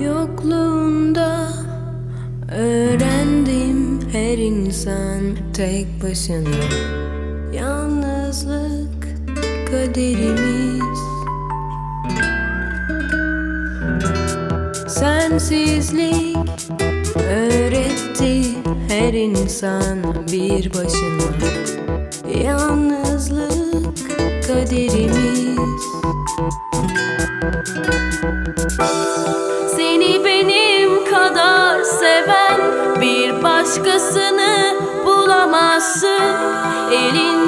yokluğunda Öğrendim her insan tek başına. Yalnızlık kaderimiz. Sensizlik öğretti her insan bir başına. Yalnızlık kaderimiz. Aynısını bulamazsın. Elin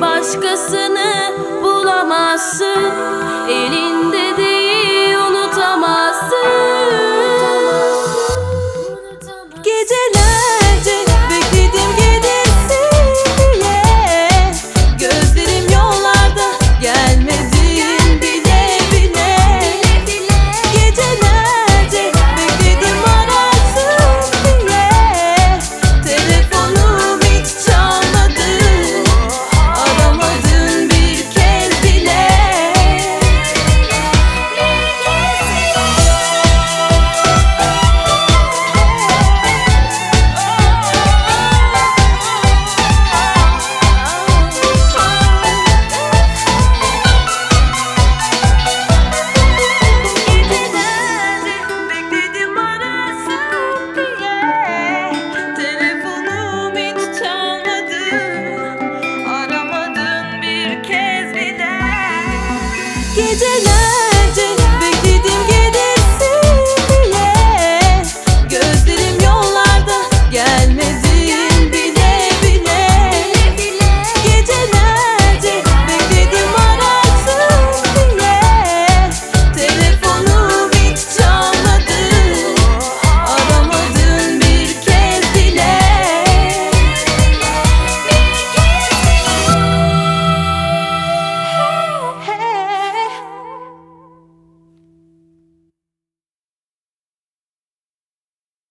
Başkasını bulamazsın. Elinde energy